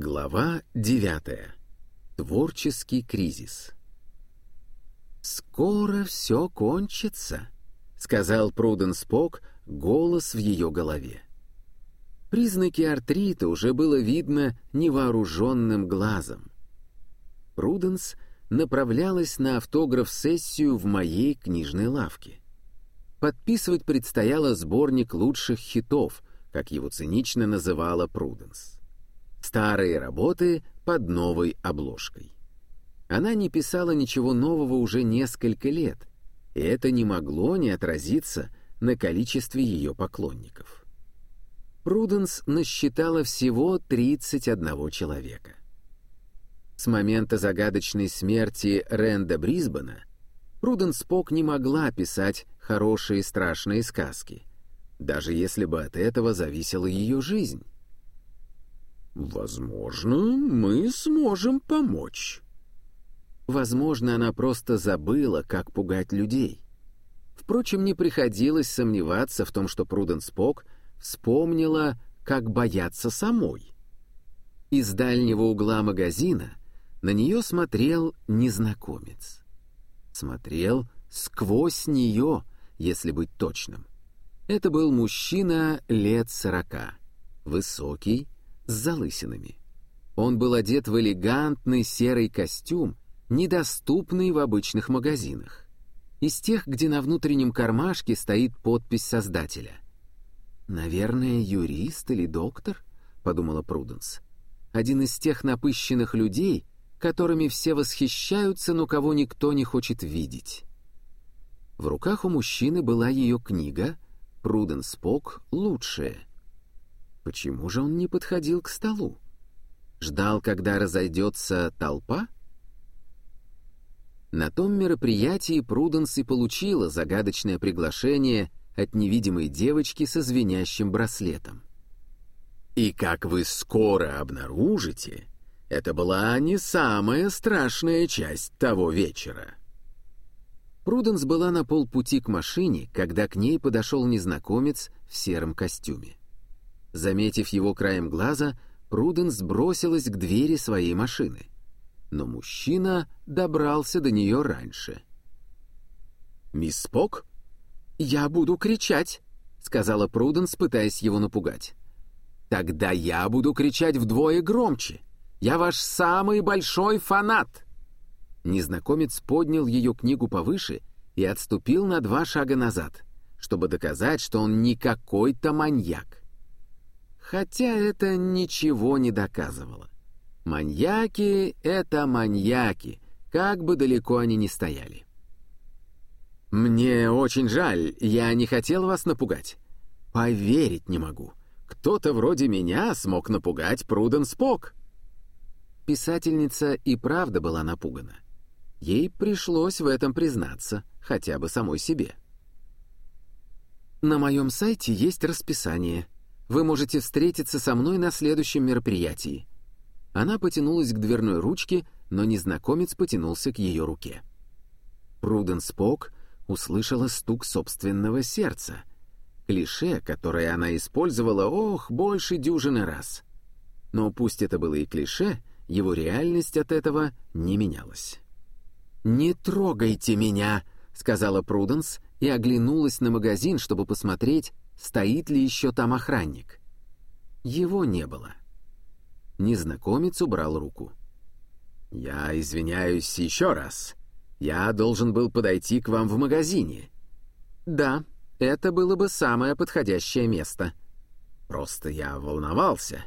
Глава 9. Творческий кризис. «Скоро все кончится», — сказал Пруденс Пок, голос в ее голове. Признаки артрита уже было видно невооруженным глазом. Пруденс направлялась на автограф-сессию в моей книжной лавке. Подписывать предстояло сборник лучших хитов, как его цинично называла Пруденс. Старые работы под новой обложкой. Она не писала ничего нового уже несколько лет, и это не могло не отразиться на количестве ее поклонников. Пруденс насчитала всего 31 человека. С момента загадочной смерти Ренда Брисбена Пруденс Пок не могла писать хорошие страшные сказки, даже если бы от этого зависела ее жизнь. «Возможно, мы сможем помочь». Возможно, она просто забыла, как пугать людей. Впрочем, не приходилось сомневаться в том, что Пруденс Пок вспомнила, как бояться самой. Из дальнего угла магазина на нее смотрел незнакомец. Смотрел сквозь нее, если быть точным. Это был мужчина лет сорока, высокий, с залысинами. Он был одет в элегантный серый костюм, недоступный в обычных магазинах. Из тех, где на внутреннем кармашке стоит подпись создателя. «Наверное, юрист или доктор?» — подумала Пруденс. «Один из тех напыщенных людей, которыми все восхищаются, но кого никто не хочет видеть». В руках у мужчины была ее книга «Пруденс Пок. Лучшее», Почему же он не подходил к столу? Ждал, когда разойдется толпа? На том мероприятии Пруденс и получила загадочное приглашение от невидимой девочки со звенящим браслетом. И как вы скоро обнаружите, это была не самая страшная часть того вечера. Пруденс была на полпути к машине, когда к ней подошел незнакомец в сером костюме. Заметив его краем глаза, Пруденс бросилась к двери своей машины. Но мужчина добрался до нее раньше. «Мисс Спок?» «Я буду кричать», — сказала Пруденс, пытаясь его напугать. «Тогда я буду кричать вдвое громче. Я ваш самый большой фанат!» Незнакомец поднял ее книгу повыше и отступил на два шага назад, чтобы доказать, что он не какой-то маньяк. Хотя это ничего не доказывало. Маньяки — это маньяки, как бы далеко они ни стояли. «Мне очень жаль, я не хотел вас напугать. Поверить не могу. Кто-то вроде меня смог напугать Пруден Спок». Писательница и правда была напугана. Ей пришлось в этом признаться, хотя бы самой себе. «На моем сайте есть расписание», вы можете встретиться со мной на следующем мероприятии». Она потянулась к дверной ручке, но незнакомец потянулся к ее руке. Пруден Спок услышала стук собственного сердца. Клише, которое она использовала, ох, больше дюжины раз. Но пусть это было и клише, его реальность от этого не менялась. «Не трогайте меня!» — сказала Пруденс и оглянулась на магазин, чтобы посмотреть, стоит ли еще там охранник. Его не было. Незнакомец убрал руку. «Я извиняюсь еще раз. Я должен был подойти к вам в магазине». «Да, это было бы самое подходящее место». «Просто я волновался.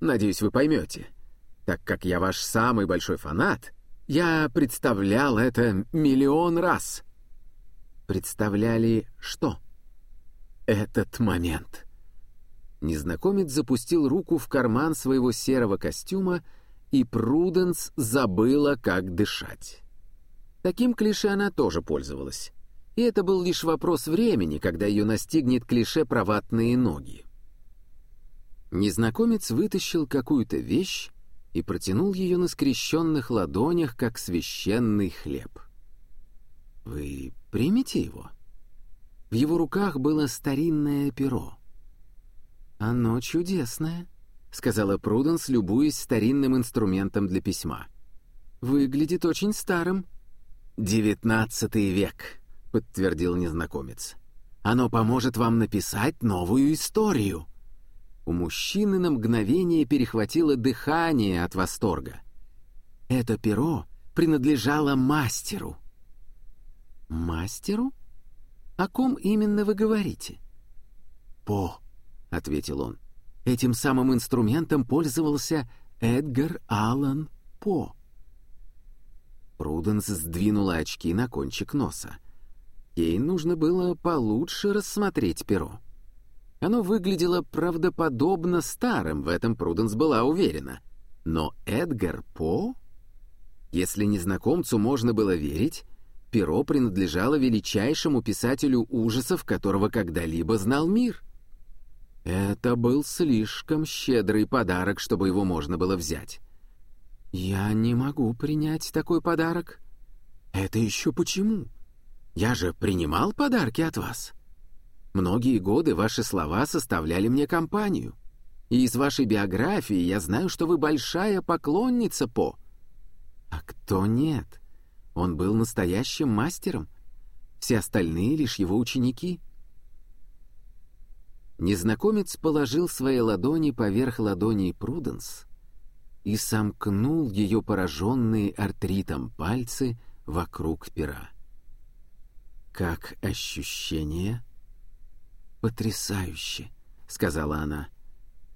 Надеюсь, вы поймете. Так как я ваш самый большой фанат, я представлял это миллион раз». «Представляли что?» Этот момент. Незнакомец запустил руку в карман своего серого костюма, и Пруденс забыла, как дышать. Таким клише она тоже пользовалась. И это был лишь вопрос времени, когда ее настигнет клише про ватные ноги. Незнакомец вытащил какую-то вещь и протянул ее на скрещенных ладонях, как священный хлеб. «Вы примете его?» В его руках было старинное перо. «Оно чудесное», — сказала Пруденс, любуясь старинным инструментом для письма. «Выглядит очень старым». «Девятнадцатый век», — подтвердил незнакомец. «Оно поможет вам написать новую историю». У мужчины на мгновение перехватило дыхание от восторга. Это перо принадлежало мастеру. «Мастеру? О ком именно вы говорите?» «По», — ответил он. Этим самым инструментом пользовался Эдгар Аллан По. Пруденс сдвинула очки на кончик носа. Ей нужно было получше рассмотреть перо. Оно выглядело правдоподобно старым, в этом Пруденс была уверена. Но Эдгар По... Если незнакомцу можно было верить, перо принадлежало величайшему писателю ужасов, которого когда-либо знал мир — это был слишком щедрый подарок, чтобы его можно было взять. «Я не могу принять такой подарок». «Это еще почему? Я же принимал подарки от вас. Многие годы ваши слова составляли мне компанию. И из вашей биографии я знаю, что вы большая поклонница По». «А кто нет? Он был настоящим мастером. Все остальные лишь его ученики». Незнакомец положил свои ладони поверх ладоней Пруденс и сомкнул ее пораженные артритом пальцы вокруг пера. «Как ощущение?» «Потрясающе», — сказала она.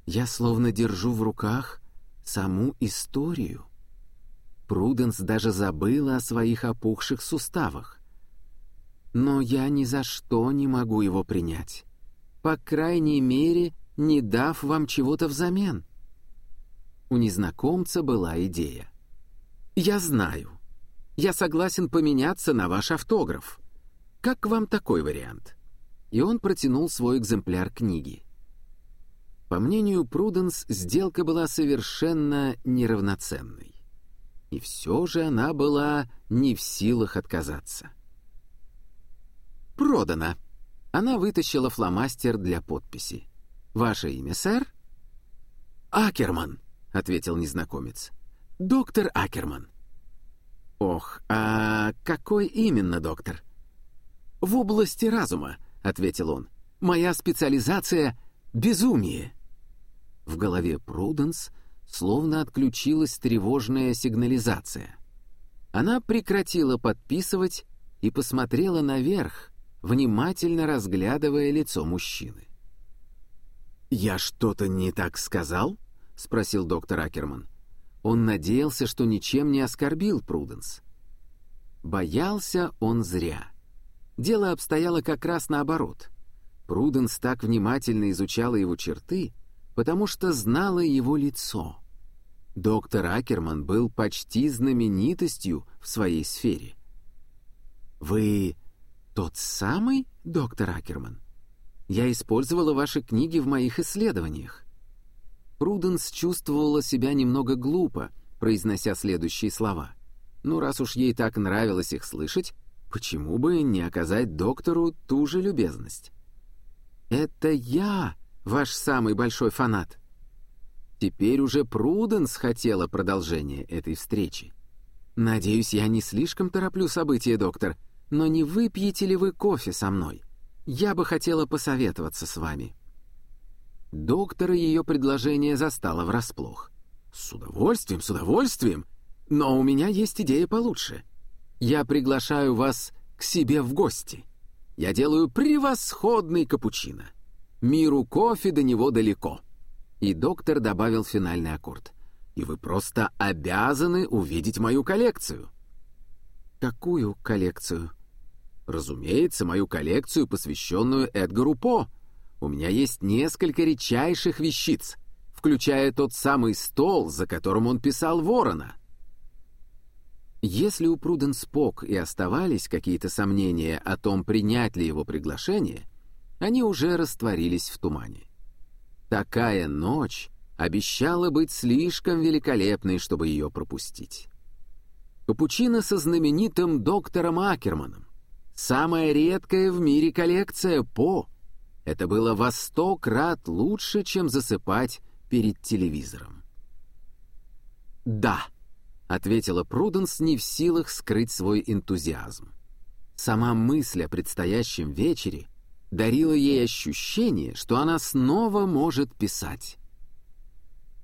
«Я словно держу в руках саму историю». Пруденс даже забыла о своих опухших суставах. «Но я ни за что не могу его принять по крайней мере, не дав вам чего-то взамен. У незнакомца была идея. «Я знаю. Я согласен поменяться на ваш автограф. Как вам такой вариант?» И он протянул свой экземпляр книги. По мнению Пруденс, сделка была совершенно неравноценной. И все же она была не в силах отказаться. «Продано», она вытащила фломастер для подписи. «Ваше имя, сэр?» «Акерман», — ответил незнакомец. «Доктор Акерман». «Ох, а какой именно доктор?» «В области разума», — ответил он. «Моя специализация — безумие». В голове Пруденс словно отключилась тревожная сигнализация. Она прекратила подписывать и посмотрела наверх, внимательно разглядывая лицо мужчины. «Я что-то не так сказал?» — спросил доктор Акерман. Он надеялся, что ничем не оскорбил Пруденс. Боялся он зря. Дело обстояло как раз наоборот. Пруденс так внимательно изучала его черты, потому что знала его лицо. Доктор Акерман был почти знаменитостью в своей сфере. «Вы «Тот самый, доктор Акерман? Я использовала ваши книги в моих исследованиях». Пруденс чувствовала себя немного глупо, произнося следующие слова. Ну, раз уж ей так нравилось их слышать, почему бы не оказать доктору ту же любезность? «Это я, ваш самый большой фанат». Теперь уже Пруденс хотела продолжения этой встречи. «Надеюсь, я не слишком тороплю события, доктор», но не выпьете ли вы кофе со мной? Я бы хотела посоветоваться с вами». Доктора ее предложение застало врасплох. «С удовольствием, с удовольствием, но у меня есть идея получше. Я приглашаю вас к себе в гости. Я делаю превосходный капучино. Миру кофе до него далеко». И доктор добавил финальный аккорд. «И вы просто обязаны увидеть мою коллекцию». «Какую коллекцию?» Разумеется, мою коллекцию, посвященную Эдгару По. У меня есть несколько редчайших вещиц, включая тот самый стол, за которым он писал ворона. Если у Пруденс Пок и оставались какие-то сомнения о том, принять ли его приглашение, они уже растворились в тумане. Такая ночь обещала быть слишком великолепной, чтобы ее пропустить. Капучино со знаменитым доктором Акерманом, Самая редкая в мире коллекция По. Это было во сто крат лучше, чем засыпать перед телевизором. «Да», — ответила Пруденс, не в силах скрыть свой энтузиазм. Сама мысль о предстоящем вечере дарила ей ощущение, что она снова может писать.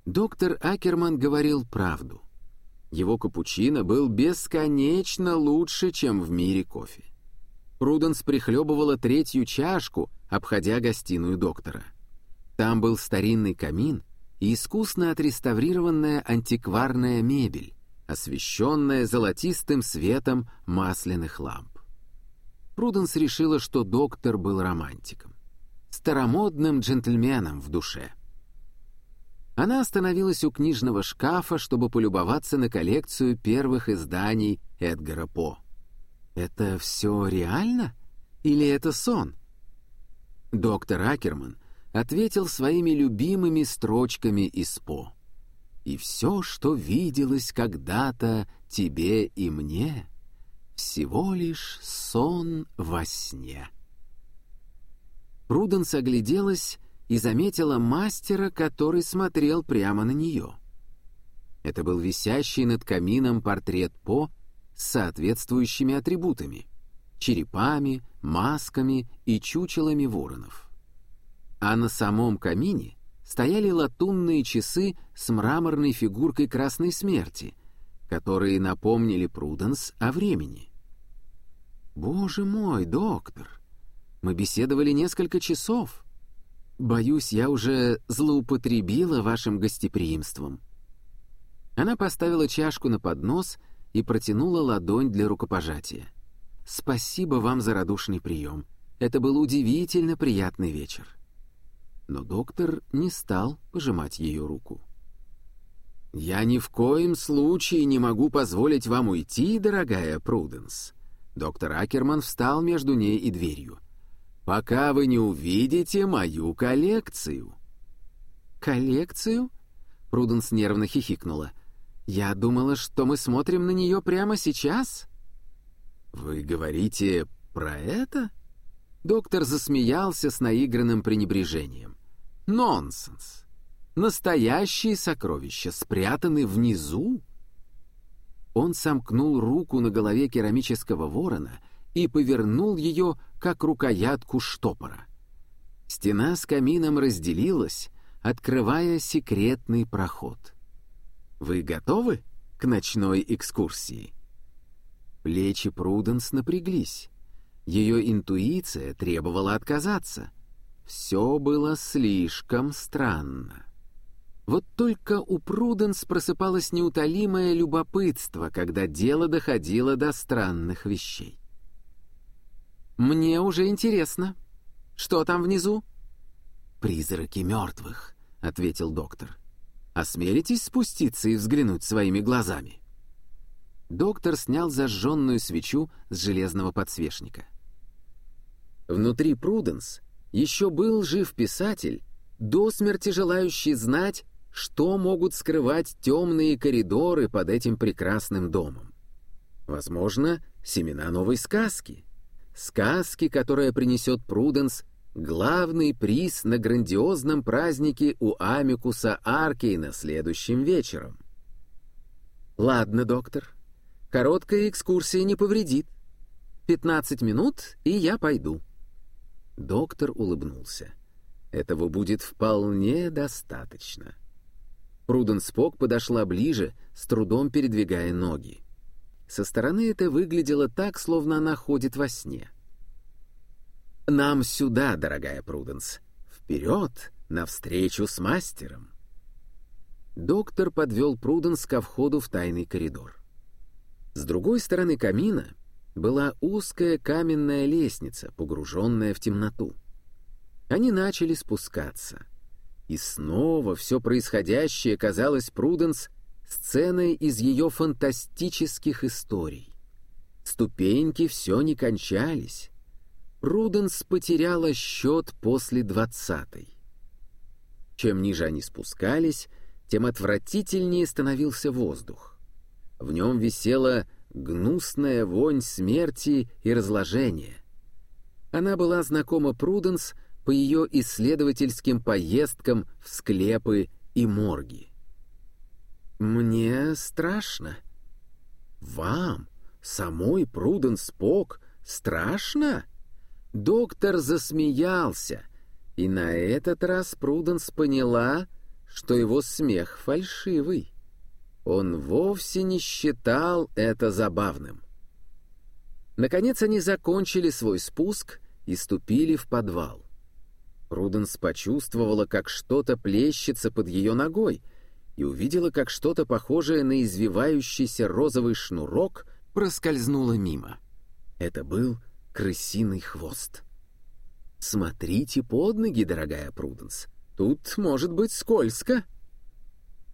Доктор Акерман говорил правду. Его капучино был бесконечно лучше, чем в мире кофе. Пруденс прихлебывала третью чашку, обходя гостиную доктора. Там был старинный камин и искусно отреставрированная антикварная мебель, освещенная золотистым светом масляных ламп. Пруденс решила, что доктор был романтиком, старомодным джентльменом в душе. Она остановилась у книжного шкафа, чтобы полюбоваться на коллекцию первых изданий Эдгара По. «Это все реально? Или это сон?» Доктор Акерман ответил своими любимыми строчками из По. «И все, что виделось когда-то тебе и мне...» всего лишь сон во сне. Пруденс огляделась и заметила мастера, который смотрел прямо на нее. Это был висящий над камином портрет По с соответствующими атрибутами — черепами, масками и чучелами воронов. А на самом камине стояли латунные часы с мраморной фигуркой Красной Смерти — которые напомнили Пруденс о времени. «Боже мой, доктор, мы беседовали несколько часов. Боюсь, я уже злоупотребила вашим гостеприимством». Она поставила чашку на поднос и протянула ладонь для рукопожатия. «Спасибо вам за радушный прием. Это был удивительно приятный вечер». Но доктор не стал пожимать ее руку. «Я ни в коем случае не могу позволить вам уйти, дорогая Пруденс». Доктор Акерман встал между ней и дверью. «Пока вы не увидите мою коллекцию». «Коллекцию?» Пруденс нервно хихикнула. «Я думала, что мы смотрим на нее прямо сейчас». «Вы говорите про это?» Доктор засмеялся с наигранным пренебрежением. «Нонсенс! Настоящие сокровища спрятаны внизу. Он сомкнул руку на голове керамического ворона и повернул ее, как рукоятку штопора. Стена с камином разделилась, открывая секретный проход. «Вы готовы к ночной экскурсии?» Плечи Пруденс напряглись. Ее интуиция требовала отказаться. Все было слишком странно. Вот только у Пруденс просыпалось неутолимое любопытство, когда дело доходило до странных вещей. «Мне уже интересно. Что там внизу?» «Призраки мертвых», — ответил доктор. «Осмелитесь спуститься и взглянуть своими глазами?» Доктор снял зажженную свечу с железного подсвечника. Внутри Пруденс еще был жив писатель, до смерти желающий знать, что могут скрывать темные коридоры под этим прекрасным домом? Возможно, семена новой сказки. Сказки, которая принесет Пруденс главный приз на грандиозном празднике у Амикуса Аркейна следующим вечером. Ладно, доктор, короткая экскурсия не повредит. Пятнадцать минут, и я пойду. Доктор улыбнулся. Этого будет вполне достаточно. Пруден Спок подошла ближе, с трудом передвигая ноги. Со стороны это выглядело так, словно она ходит во сне. «Нам сюда, дорогая Пруденс! Вперед, навстречу с мастером!» Доктор подвел Пруденс ко входу в тайный коридор. С другой стороны камина была узкая каменная лестница, погруженная в темноту. Они начали спускаться — и снова все происходящее казалось Пруденс сценой из ее фантастических историй. Ступеньки все не кончались. Пруденс потеряла счет после двадцатой. Чем ниже они спускались, тем отвратительнее становился воздух. В нем висела гнусная вонь смерти и разложения. Она была знакома Пруденс по ее исследовательским поездкам в склепы и морги. «Мне страшно». «Вам, самой Пруденс Пок, страшно?» Доктор засмеялся, и на этот раз Пруденс поняла, что его смех фальшивый. Он вовсе не считал это забавным. Наконец они закончили свой спуск и ступили в подвал. Пруденс почувствовала, как что-то плещется под ее ногой, и увидела, как что-то похожее на извивающийся розовый шнурок проскользнуло мимо. Это был крысиный хвост. «Смотрите под ноги, дорогая Пруденс, тут может быть скользко».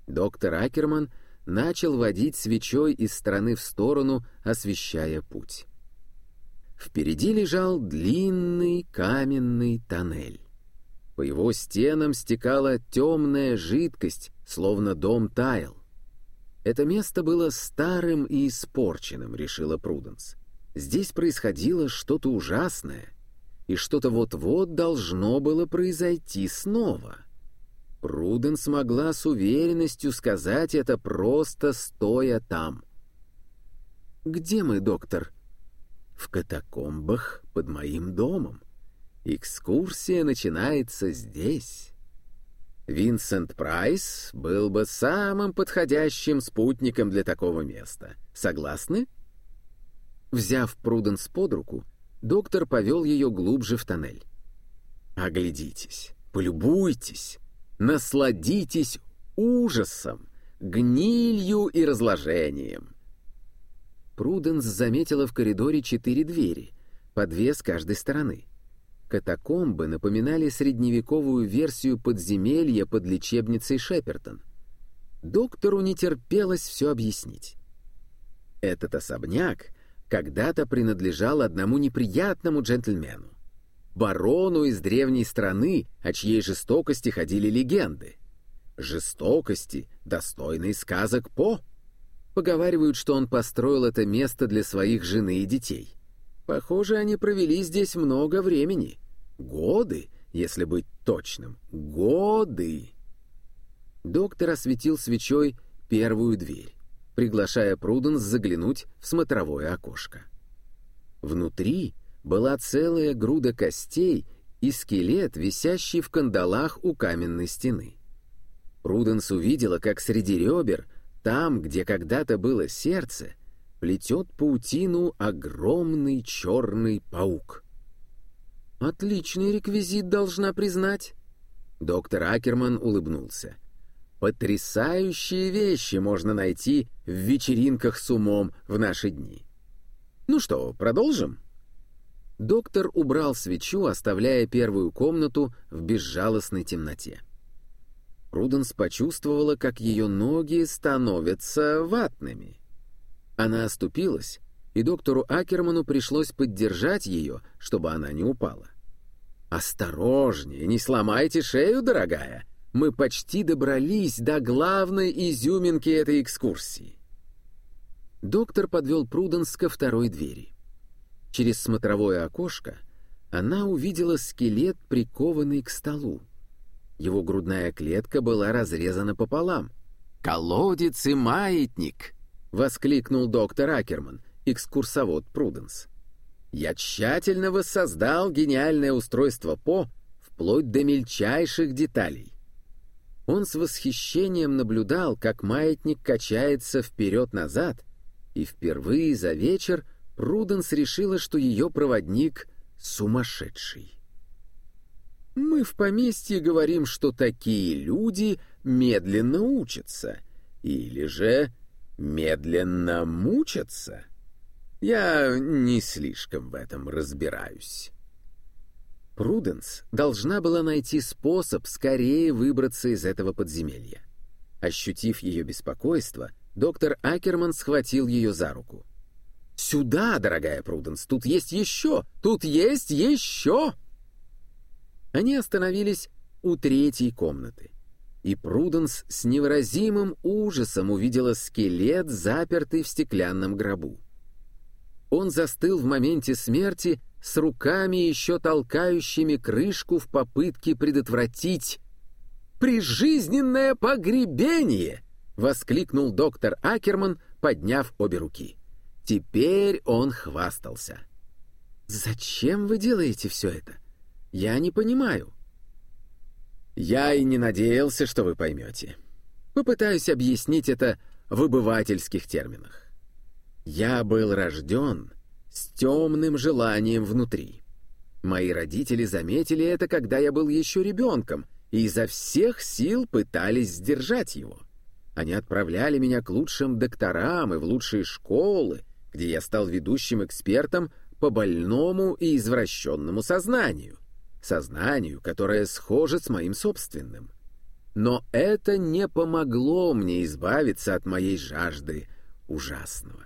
Доктор Акерман начал водить свечой из стороны в сторону, освещая путь. Впереди лежал длинный каменный тоннель. По его стенам стекала темная жидкость, словно дом таял. Это место было старым и испорченным, решила Пруденс. Здесь происходило что-то ужасное, и что-то вот-вот должно было произойти снова. Пруденс могла с уверенностью сказать это просто стоя там. «Где мы, доктор?» «В катакомбах под моим домом», Экскурсия начинается здесь. Винсент Прайс был бы самым подходящим спутником для такого места. Согласны? Взяв Пруденс под руку, доктор повел ее глубже в тоннель. Оглядитесь, полюбуйтесь, насладитесь ужасом, гнилью и разложением. Пруденс заметила в коридоре четыре двери, по две с каждой стороны. Катакомбы напоминали средневековую версию подземелья под лечебницей Шепертон. Доктору не терпелось все объяснить. Этот особняк когда-то принадлежал одному неприятному джентльмену. Барону из древней страны, о чьей жестокости ходили легенды. Жестокости, достойной сказок По. Поговаривают, что он построил это место для своих жены и детей. Похоже, они провели здесь много времени. Годы, если быть точным. Годы. Доктор осветил свечой первую дверь, приглашая Пруденс заглянуть в смотровое окошко. Внутри была целая груда костей и скелет, висящий в кандалах у каменной стены. Пруденс увидела, как среди ребер, там, где когда-то было сердце, плетет паутину огромный черный паук. «Отличный реквизит, должна признать». Доктор Акерман улыбнулся. «Потрясающие вещи можно найти в вечеринках с умом в наши дни». «Ну что, продолжим?» Доктор убрал свечу, оставляя первую комнату в безжалостной темноте. Пруденс почувствовала, как ее ноги становятся ватными. Она оступилась, и доктору Акерману пришлось поддержать ее, чтобы она не упала. «Осторожнее, не сломайте шею, дорогая. Мы почти добрались до главной изюминки этой экскурсии». Доктор подвел Пруденс ко второй двери. Через смотровое окошко она увидела скелет, прикованный к столу. Его грудная клетка была разрезана пополам. «Колодец и маятник!» — воскликнул доктор Акерман, экскурсовод Пруденс. Я тщательно воссоздал гениальное устройство По вплоть до мельчайших деталей. Он с восхищением наблюдал, как маятник качается вперед-назад, и впервые за вечер Пруденс решила, что ее проводник сумасшедший. Мы в поместье говорим, что такие люди медленно учатся, или же медленно мучатся. Я не слишком в этом разбираюсь. Пруденс должна была найти способ скорее выбраться из этого подземелья. Ощутив ее беспокойство, доктор Акерман схватил ее за руку. «Сюда, дорогая Пруденс, тут есть еще! Тут есть еще!» Они остановились у третьей комнаты, и Пруденс с невыразимым ужасом увидела скелет, запертый в стеклянном гробу. Он застыл в моменте смерти с руками, еще толкающими крышку в попытке предотвратить Прижизненное погребение!» — воскликнул доктор Акерман, подняв обе руки. Теперь он хвастался. «Зачем вы делаете все это? Я не понимаю». «Я и не надеялся, что вы поймете. Попытаюсь объяснить это в обывательских терминах. Я был рожден с темным желанием внутри. Мои родители заметили это, когда я был еще ребенком, и изо всех сил пытались сдержать его. Они отправляли меня к лучшим докторам и в лучшие школы, где я стал ведущим экспертом по больному и извращенному сознанию, сознанию, которое схоже с моим собственным. Но это не помогло мне избавиться от моей жажды ужасного.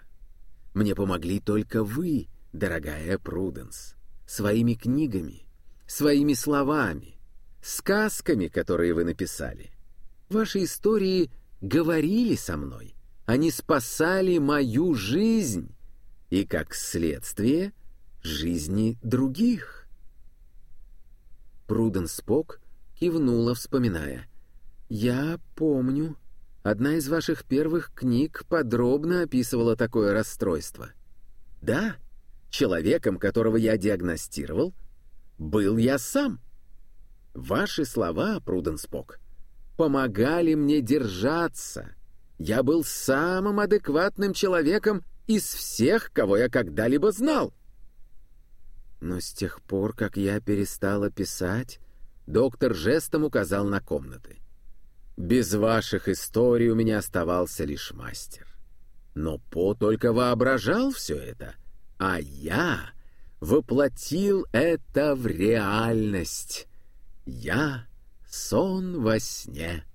Мне помогли только вы, дорогая Пруденс, своими книгами, своими словами, сказками, которые вы написали. Ваши истории говорили со мной, они спасали мою жизнь и, как следствие, жизни других. Пруденс Спок кивнула, вспоминая — «Я помню. Одна из ваших первых книг подробно описывала такое расстройство». «Да, человеком, которого я диагностировал, был я сам. Ваши слова, Пруденспок, помогали мне держаться. Я был самым адекватным человеком из всех, кого я когда-либо знал». Но с тех пор, как я перестала писать, доктор жестом указал на комнаты. Без ваших историй у меня оставался лишь мастер. Но По только воображал все это, а я воплотил это в реальность. Я — сон во сне.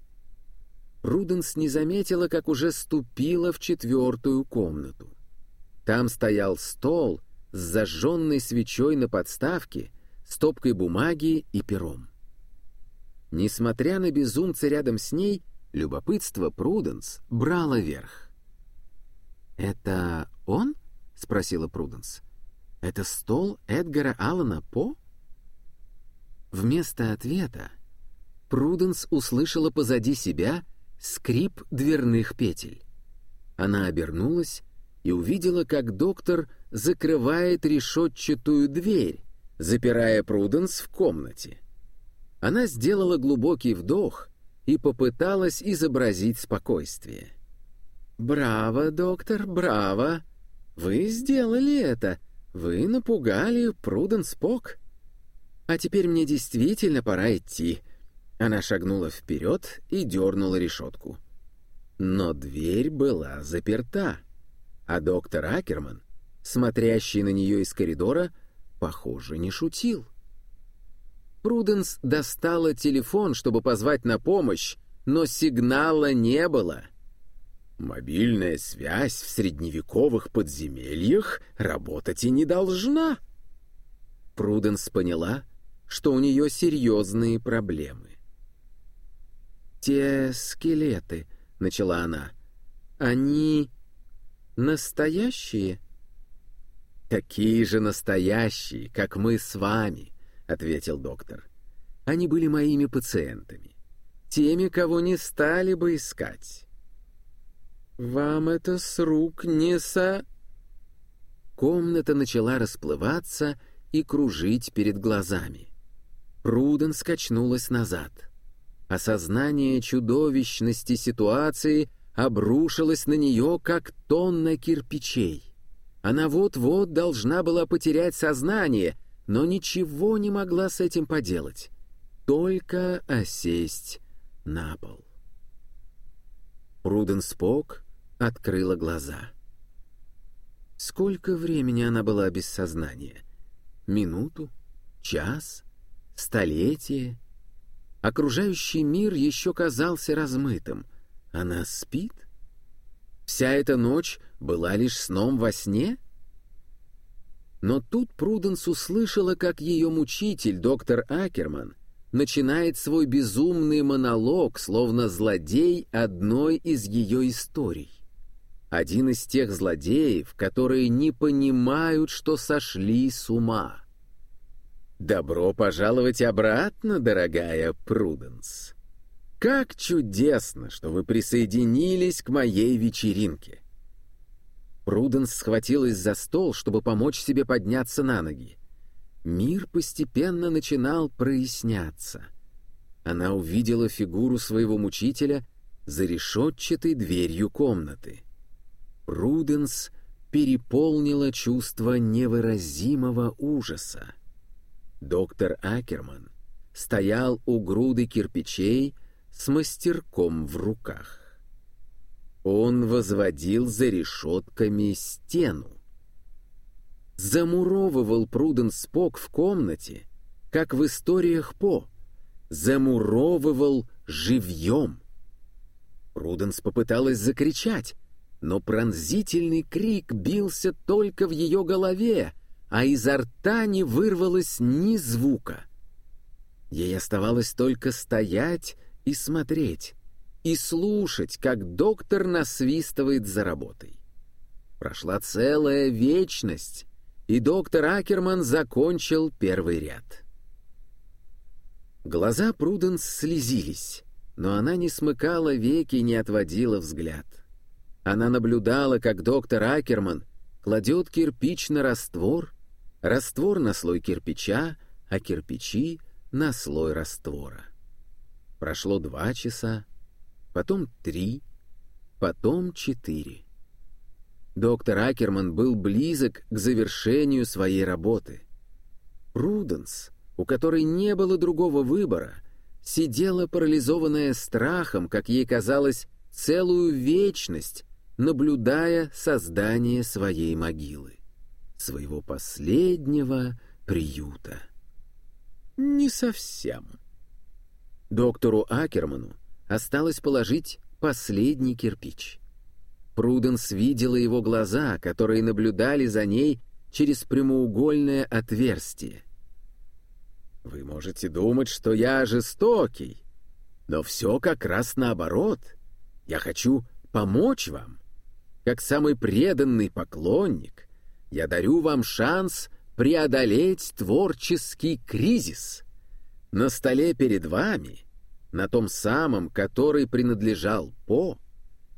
Пруденс не заметила, как уже ступила в четвертую комнату. Там стоял стол с зажженной свечой на подставке, стопкой бумаги и пером. Несмотря на безумца рядом с ней, любопытство Пруденс брало верх. «Это он?» — спросила Пруденс. «Это стол Эдгара Аллана По?» Вместо ответа Пруденс услышала позади себя скрип дверных петель. Она обернулась и увидела, как доктор закрывает решетчатую дверь, запирая Пруденс в комнате. Она сделала глубокий вдох и попыталась изобразить спокойствие. «Браво, доктор, браво! Вы сделали это! Вы напугали Пруден Спок! А теперь мне действительно пора идти!» Она шагнула вперед и дернула решетку. Но дверь была заперта, а доктор Акерман, смотрящий на нее из коридора, похоже, не шутил. Пруденс достала телефон, чтобы позвать на помощь, но сигнала не было. Мобильная связь в средневековых подземельях работать и не должна. Пруденс поняла, что у нее серьезные проблемы. «Те скелеты», — начала она, — «они настоящие?» «Такие же настоящие, как мы с вами», ответил доктор. Они были моими пациентами, теми, кого не стали бы искать. Вам это с рук не со... Комната начала расплываться и кружить перед глазами. Пруден скачнулась назад. Осознание чудовищности ситуации обрушилось на нее, как тонна кирпичей. Она вот-вот должна была потерять сознание — но ничего не могла с этим поделать, только осесть на пол. Пруден Спок открыла глаза. Сколько времени она была без сознания? Минуту? Час? Столетие? Окружающий мир еще казался размытым. Она спит? Вся эта ночь была лишь сном во сне — но тут Пруденс услышала, как ее мучитель, доктор Акерман, начинает свой безумный монолог, словно злодей одной из ее историй. Один из тех злодеев, которые не понимают, что сошли с ума. «Добро пожаловать обратно, дорогая Пруденс!» Как чудесно, что вы присоединились к моей вечеринке!» Пруденс схватилась за стол, чтобы помочь себе подняться на ноги. Мир постепенно начинал проясняться. Она увидела фигуру своего мучителя за решетчатой дверью комнаты. Пруденс переполнило чувство невыразимого ужаса. Доктор Акерман стоял у груды кирпичей с мастерком в руках. Он возводил за решетками стену. Замуровывал Пруден Спок в комнате, как в историях По. Замуровывал живьем. Пруденс попыталась закричать, но пронзительный крик бился только в ее голове, а изо рта не вырвалось ни звука. Ей оставалось только стоять и смотреть, и слушать, как доктор насвистывает за работой. Прошла целая вечность, и доктор Акерман закончил первый ряд. Глаза Пруденс слезились, но она не смыкала веки и не отводила взгляд. Она наблюдала, как доктор Акерман кладет кирпич на раствор, раствор на слой кирпича, а кирпичи на слой раствора. Прошло два часа, потом три, потом четыре. Доктор Акерман был близок к завершению своей работы. Пруденс, у которой не было другого выбора, сидела парализованная страхом, как ей казалось, целую вечность, наблюдая создание своей могилы, своего последнего приюта. Не совсем. Доктору Акерману осталось положить последний кирпич. Пруденс видела его глаза, которые наблюдали за ней через прямоугольное отверстие. «Вы можете думать, что я жестокий, но все как раз наоборот. Я хочу помочь вам. Как самый преданный поклонник, я дарю вам шанс преодолеть творческий кризис. На столе перед вами — на том самом, который принадлежал По,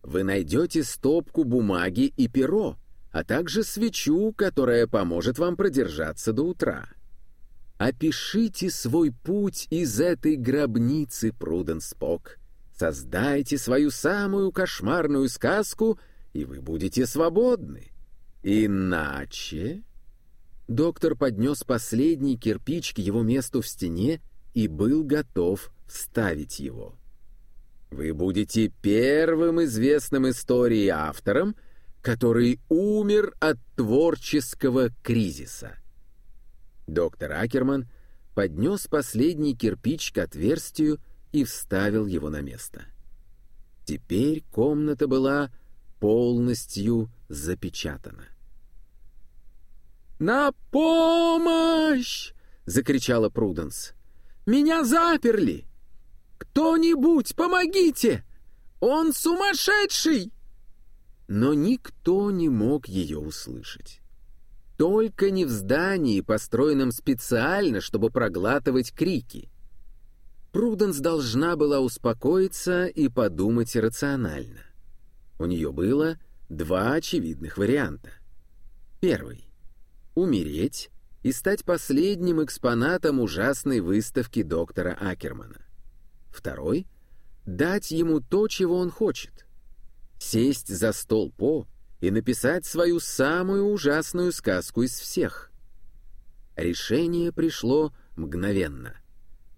вы найдете стопку бумаги и перо, а также свечу, которая поможет вам продержаться до утра. Опишите свой путь из этой гробницы, Пруденспок. Создайте свою самую кошмарную сказку, и вы будете свободны. Иначе... Доктор поднес последний кирпич к его месту в стене и был готов вставить его. Вы будете первым известным истории автором, который умер от творческого кризиса. Доктор Акерман поднес последний кирпич к отверстию и вставил его на место. Теперь комната была полностью запечатана. «На помощь!» — закричала Пруденс. «Меня заперли!» «Кто-нибудь, помогите! Он сумасшедший!» Но никто не мог ее услышать. Только не в здании, построенном специально, чтобы проглатывать крики. Пруденс должна была успокоиться и подумать рационально. У нее было два очевидных варианта. Первый — умереть и стать последним экспонатом ужасной выставки доктора Акермана. Второй — дать ему то, чего он хочет. Сесть за стол По и написать свою самую ужасную сказку из всех. Решение пришло мгновенно.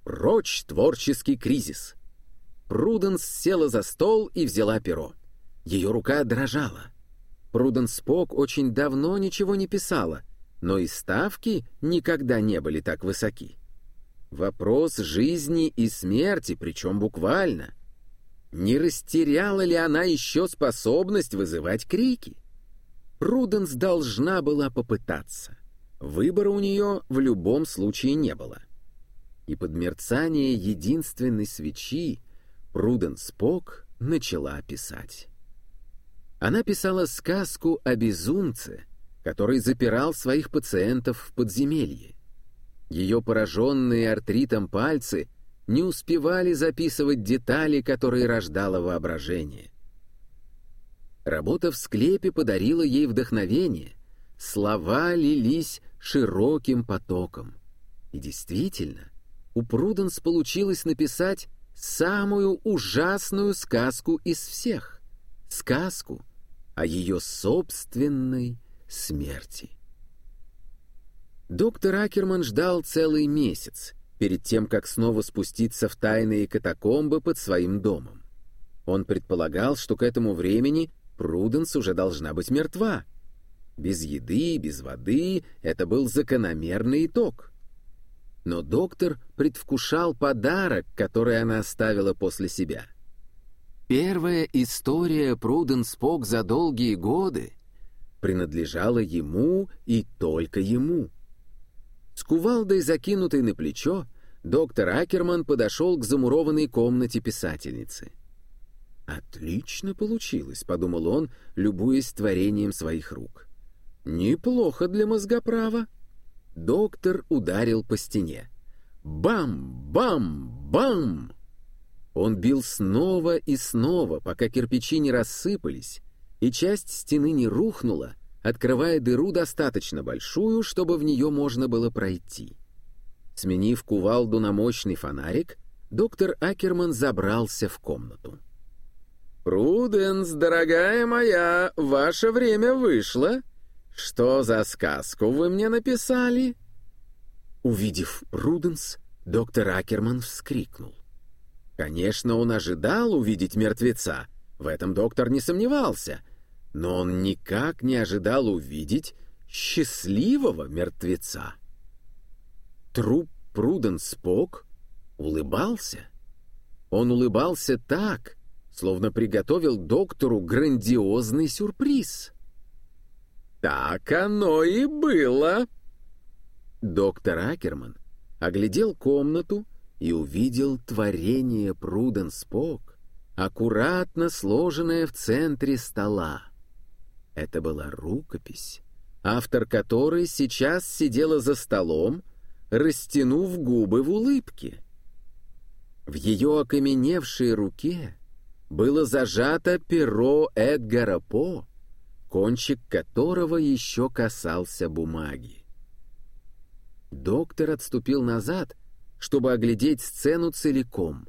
Прочь творческий кризис. Пруденс села за стол и взяла перо. Ее рука дрожала. Пруденс Пок очень давно ничего не писала, но и ставки никогда не были так высоки. Вопрос жизни и смерти, причем буквально. Не растеряла ли она еще способность вызывать крики? Пруденс должна была попытаться. Выбора у нее в любом случае не было. И под мерцание единственной свечи Пруденс Пок начала писать. Она писала сказку о безумце, который запирал своих пациентов в подземелье. Ее пораженные артритом пальцы не успевали записывать детали, которые рождало воображение. Работа в склепе подарила ей вдохновение. Слова лились широким потоком. И действительно, у Пруденс получилось написать самую ужасную сказку из всех. Сказку о ее собственной смерти. Доктор Акерман ждал целый месяц, перед тем, как снова спуститься в тайные катакомбы под своим домом. Он предполагал, что к этому времени Пруденс уже должна быть мертва. Без еды, без воды — это был закономерный итог. Но доктор предвкушал подарок, который она оставила после себя. Первая история Пруденс Пок за долгие годы принадлежала ему и только ему. С кувалдой, закинутой на плечо, доктор Акерман подошел к замурованной комнате писательницы. «Отлично получилось», — подумал он, любуясь творением своих рук. «Неплохо для мозгоправа». Доктор ударил по стене. «Бам! Бам! Бам!» Он бил снова и снова, пока кирпичи не рассыпались, и часть стены не рухнула, открывая дыру достаточно большую, чтобы в нее можно было пройти. Сменив кувалду на мощный фонарик, доктор Акерман забрался в комнату. «Пруденс, дорогая моя, ваше время вышло. Что за сказку вы мне написали?» Увидев Пруденс, доктор Акерман вскрикнул. Конечно, он ожидал увидеть мертвеца, в этом доктор не сомневался — но он никак не ожидал увидеть счастливого мертвеца. Труп Пруден Спок улыбался. Он улыбался так, словно приготовил доктору грандиозный сюрприз. «Так оно и было!» Доктор Акерман оглядел комнату и увидел творение Пруден Спок, аккуратно сложенное в центре стола. Это была рукопись, автор которой сейчас сидела за столом, растянув губы в улыбке. В ее окаменевшей руке было зажато перо Эдгара По, кончик которого еще касался бумаги. Доктор отступил назад, чтобы оглядеть сцену целиком.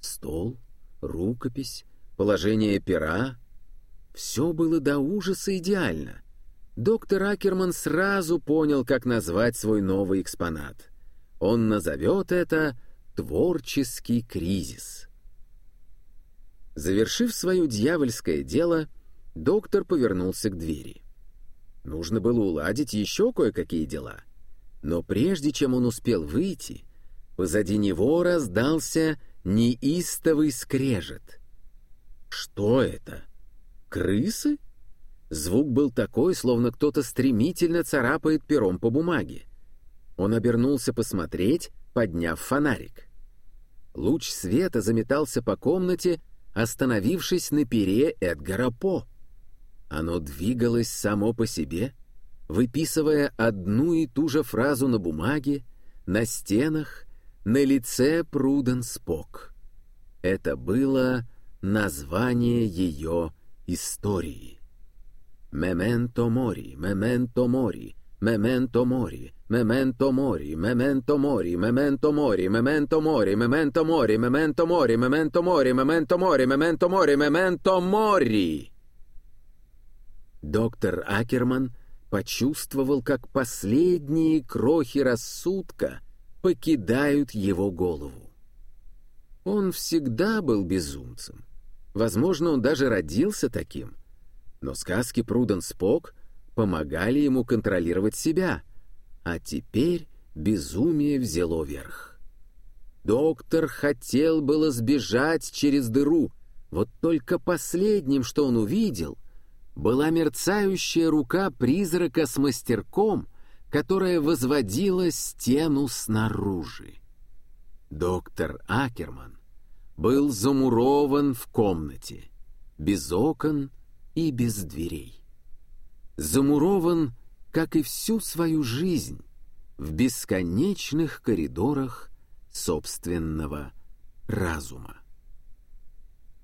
Стол, рукопись, положение пера, все было до ужаса идеально. Доктор Акерман сразу понял, как назвать свой новый экспонат. Он назовет это «творческий кризис». Завершив свое дьявольское дело, доктор повернулся к двери. Нужно было уладить еще кое-какие дела. Но прежде чем он успел выйти, позади него раздался неистовый скрежет. Что это? Крысы? Звук был такой, словно кто-то стремительно царапает пером по бумаге. Он обернулся посмотреть, подняв фонарик. Луч света заметался по комнате, остановившись на пере Эдгара По. Оно двигалось само по себе, выписывая одну и ту же фразу на бумаге, на стенах, на лице Пруден Спок. Это было название ее истории. Мементо мори, мементо мори, мементо мори, мементо мори, мементо мори, мементо мори, мементо мори, мементо мори, мементо мори, мементо мори, мементо мори, мементо мори, мементо мори. Доктор Акерман почувствовал, как последние крохи рассудка покидают его голову. Он всегда был безумцем. Возможно, он даже родился таким. Но сказки Пруден Спок помогали ему контролировать себя. А теперь безумие взяло верх. Доктор хотел было сбежать через дыру, вот только последним, что он увидел, была мерцающая рука призрака с мастерком, которая возводила стену снаружи. Доктор Акерман был замурован в комнате, без окон и без дверей. Замурован, как и всю свою жизнь, в бесконечных коридорах собственного разума.